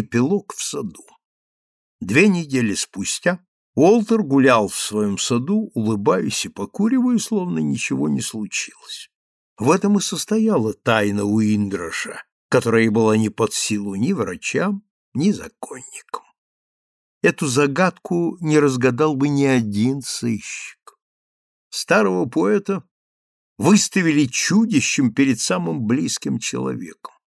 Эпилог в саду. Две недели спустя Уолтер гулял в своем саду, улыбаясь и покуривая, словно ничего не случилось. В этом и состояла тайна Уиндроша, которая была не под силу ни врачам, ни законникам. Эту загадку не разгадал бы ни один сыщик. Старого поэта выставили чудищем перед самым близким человеком.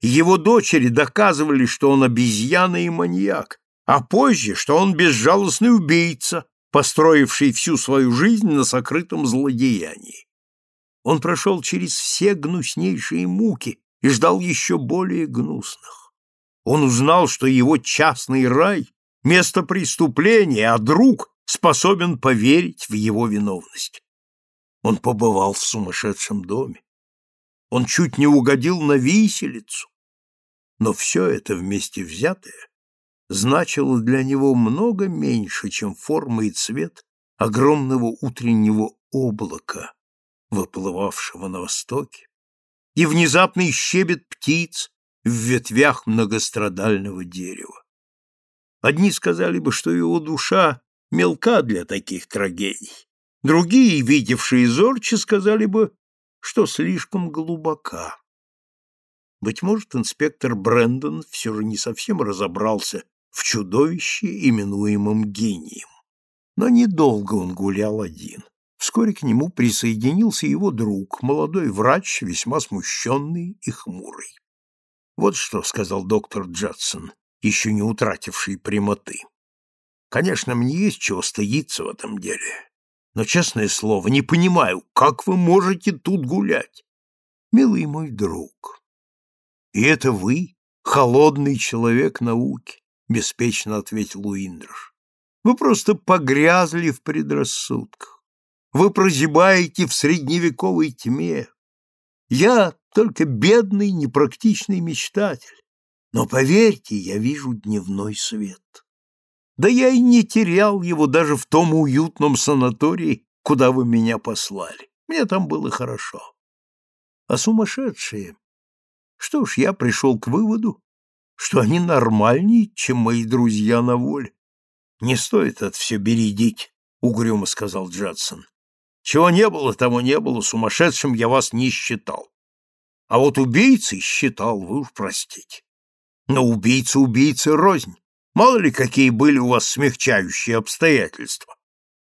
Его дочери доказывали, что он обезьяна и маньяк, а позже, что он безжалостный убийца, построивший всю свою жизнь на сокрытом злодеянии. Он прошел через все гнуснейшие муки и ждал еще более гнусных. Он узнал, что его частный рай — место преступления, а друг способен поверить в его виновность. Он побывал в сумасшедшем доме. Он чуть не угодил на виселицу. Но все это вместе взятое значило для него много меньше, чем форма и цвет огромного утреннего облака, выплывавшего на востоке, и внезапный щебет птиц в ветвях многострадального дерева. Одни сказали бы, что его душа мелка для таких трагедий, другие, видевшие зорче, сказали бы, что слишком глубока. Быть может, инспектор Брэндон все же не совсем разобрался в чудовище, именуемом гением. Но недолго он гулял один. Вскоре к нему присоединился его друг, молодой врач, весьма смущенный и хмурый. «Вот что», — сказал доктор Джадсон, еще не утративший прямоты. «Конечно, мне есть чего стыдиться в этом деле. Но, честное слово, не понимаю, как вы можете тут гулять? Милый мой друг, и это вы, холодный человек науки, беспечно ответил Уиндрш. Вы просто погрязли в предрассудках. Вы прозябаете в средневековой тьме. Я только бедный, непрактичный мечтатель. Но поверьте, я вижу дневной свет. Да я и не терял его даже в том уютном санатории, куда вы меня послали. Мне там было хорошо. А сумасшедшие что ж, я пришел к выводу, что они нормальнее, чем мои друзья на воле. Не стоит это все бередить, — угрюмо сказал Джадсон. Чего не было, того не было, сумасшедшим я вас не считал. А вот убийцей считал, вы уж простите. Но убийца убийцы рознь. Мало ли, какие были у вас смягчающие обстоятельства.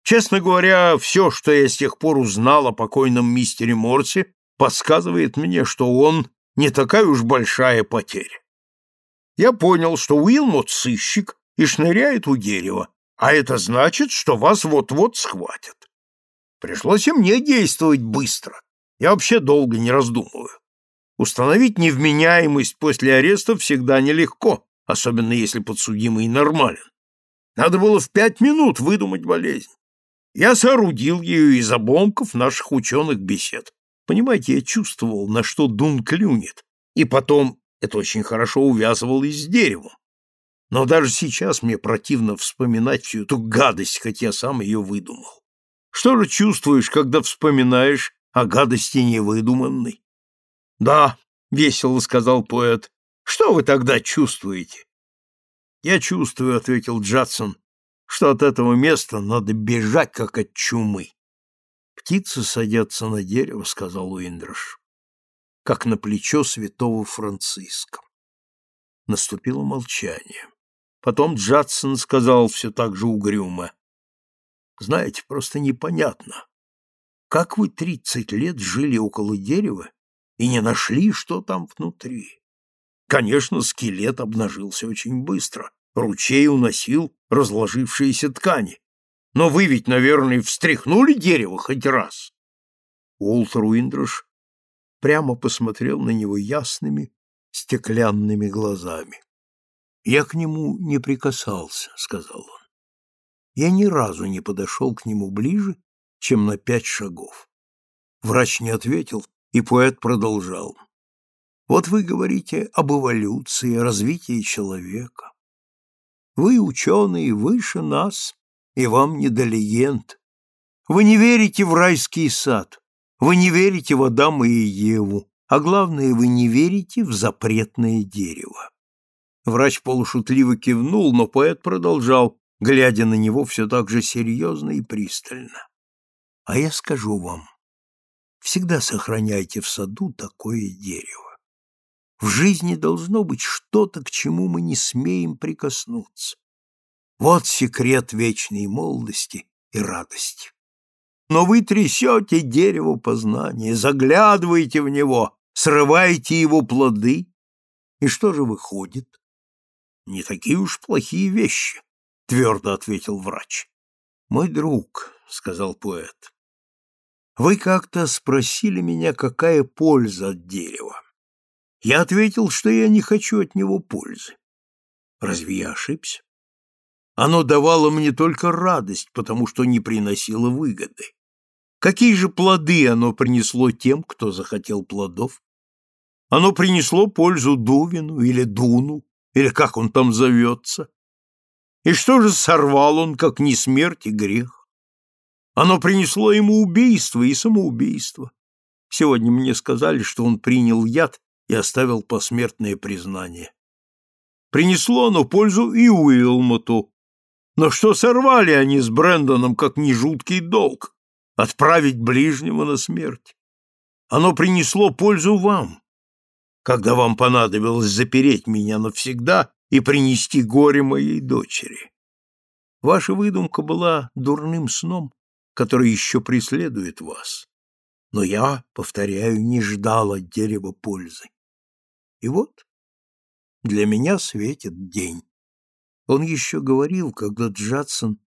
Честно говоря, все, что я с тех пор узнал о покойном мистере Морсе, подсказывает мне, что он не такая уж большая потеря. Я понял, что Уилмот сыщик и шныряет у дерева, а это значит, что вас вот-вот схватят. Пришлось и мне действовать быстро. Я вообще долго не раздумываю. Установить невменяемость после ареста всегда нелегко, особенно если подсудимый нормален. Надо было в пять минут выдумать болезнь. Я соорудил ее из обломков наших ученых бесед. Понимаете, я чувствовал, на что Дун клюнет, и потом это очень хорошо увязывалось с деревом. Но даже сейчас мне противно вспоминать всю эту гадость, хоть я сам ее выдумал. Что же чувствуешь, когда вспоминаешь о гадости невыдуманной? — Да, — весело сказал поэт, — что вы тогда чувствуете? — Я чувствую, — ответил Джадсон, — что от этого места надо бежать, как от чумы. «Птицы садятся на дерево», — сказал Уиндрош, — «как на плечо святого Франциска». Наступило молчание. Потом Джадсон сказал все так же угрюмо. «Знаете, просто непонятно. Как вы тридцать лет жили около дерева и не нашли, что там внутри? Конечно, скелет обнажился очень быстро. Ручей уносил разложившиеся ткани. Но вы ведь, наверное, встряхнули дерево хоть раз. Уолтер Уиндрош прямо посмотрел на него ясными, стеклянными глазами. «Я к нему не прикасался», — сказал он. Я ни разу не подошел к нему ближе, чем на пять шагов. Врач не ответил, и поэт продолжал. «Вот вы говорите об эволюции, развитии человека. Вы, ученые, выше нас, и вам не до легенд. Вы не верите в райский сад, вы не верите в Адама и Еву, а главное, вы не верите в запретное дерево. Врач полушутливо кивнул, но поэт продолжал, глядя на него все так же серьезно и пристально. А я скажу вам, всегда сохраняйте в саду такое дерево. В жизни должно быть что-то, к чему мы не смеем прикоснуться. Вот секрет вечной молодости и радости. Но вы трясете дерево познания, заглядываете в него, срываете его плоды. И что же выходит? Не такие уж плохие вещи, твердо ответил врач. Мой друг, сказал поэт, вы как-то спросили меня, какая польза от дерева. Я ответил, что я не хочу от него пользы. Разве я ошибся? Оно давало мне только радость, потому что не приносило выгоды. Какие же плоды оно принесло тем, кто захотел плодов? Оно принесло пользу Дувину или Дуну, или как он там зовется. И что же сорвал он, как не смерть и грех? Оно принесло ему убийство и самоубийство. Сегодня мне сказали, что он принял яд и оставил посмертное признание. Принесло оно пользу и Уилмоту. Но что сорвали они с Брэндоном, как не жуткий долг? Отправить ближнего на смерть. Оно принесло пользу вам, когда вам понадобилось запереть меня навсегда и принести горе моей дочери. Ваша выдумка была дурным сном, который еще преследует вас. Но я, повторяю, не ждал от дерева пользы. И вот для меня светит день. Он еще говорил, когда Джадсон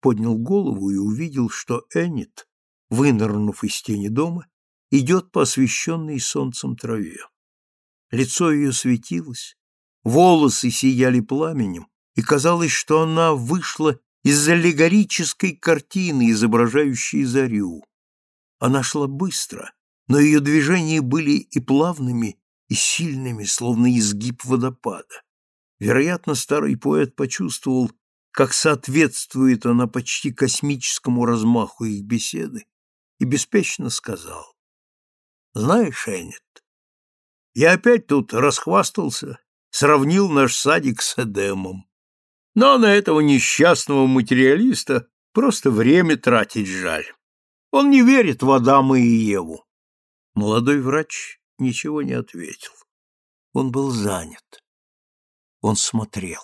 поднял голову и увидел, что Эннет, вынырнув из тени дома, идет по освещенной солнцем траве. Лицо ее светилось, волосы сияли пламенем, и казалось, что она вышла из аллегорической картины, изображающей зарю. Она шла быстро, но ее движения были и плавными, и сильными, словно изгиб водопада. Вероятно, старый поэт почувствовал, как соответствует она почти космическому размаху их беседы, и беспечно сказал. «Знаешь, Эннет, я опять тут расхвастался, сравнил наш садик с Эдемом. Но на этого несчастного материалиста просто время тратить жаль. Он не верит в Адама и Еву. Молодой врач ничего не ответил. Он был занят. Он смотрел.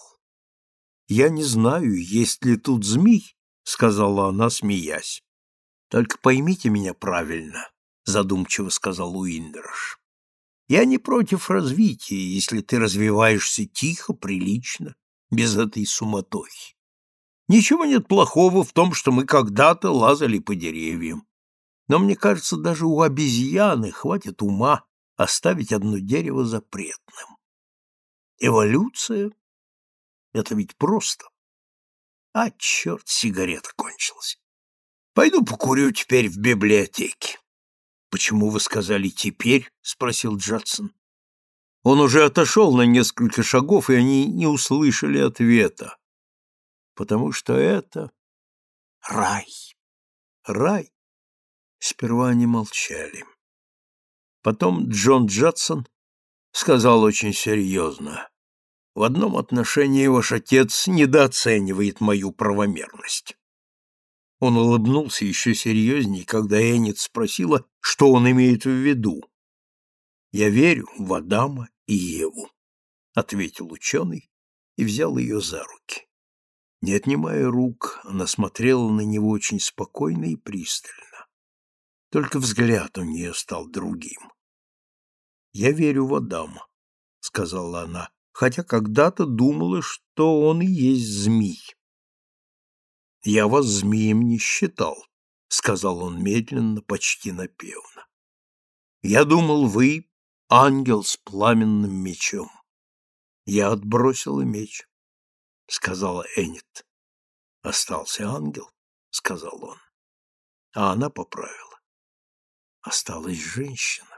«Я не знаю, есть ли тут змей», — сказала она, смеясь. «Только поймите меня правильно», — задумчиво сказал Уиндерш. «Я не против развития, если ты развиваешься тихо, прилично, без этой суматохи. Ничего нет плохого в том, что мы когда-то лазали по деревьям. Но мне кажется, даже у обезьяны хватит ума оставить одно дерево запретным. Эволюция — это ведь просто. А, черт, сигарета кончилась. Пойду покурю теперь в библиотеке. — Почему вы сказали «теперь»? — спросил Джадсон. Он уже отошел на несколько шагов, и они не услышали ответа. Потому что это рай. Рай. Сперва они молчали. Потом Джон Джадсон сказал очень серьезно. В одном отношении ваш отец недооценивает мою правомерность. Он улыбнулся еще серьезней, когда Эннет спросила, что он имеет в виду. «Я верю в Адама и Еву», — ответил ученый и взял ее за руки. Не отнимая рук, она смотрела на него очень спокойно и пристально. Только взгляд у нее стал другим. «Я верю в Адама», — сказала она, хотя когда-то думала, что он и есть змей. «Я вас змеем не считал», — сказал он медленно, почти напевно. «Я думал, вы ангел с пламенным мечом. Я отбросила меч, — сказала Эннет. Остался ангел, — сказал он. А она поправила. Осталась женщина.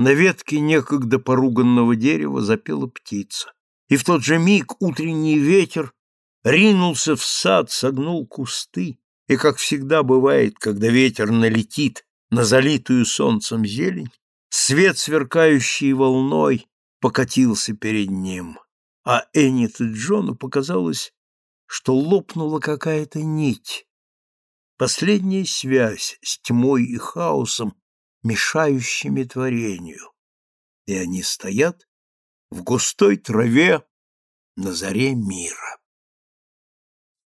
На ветке некогда поруганного дерева запела птица, и в тот же миг утренний ветер ринулся в сад, согнул кусты, и, как всегда бывает, когда ветер налетит на залитую солнцем зелень, Свет, сверкающий волной, покатился перед ним. а Эннет и Джону показалось, что лопнула какая-то нить, последняя связь с тьмой и хаосом, мешающими творению. И они стоят в густой траве на заре мира.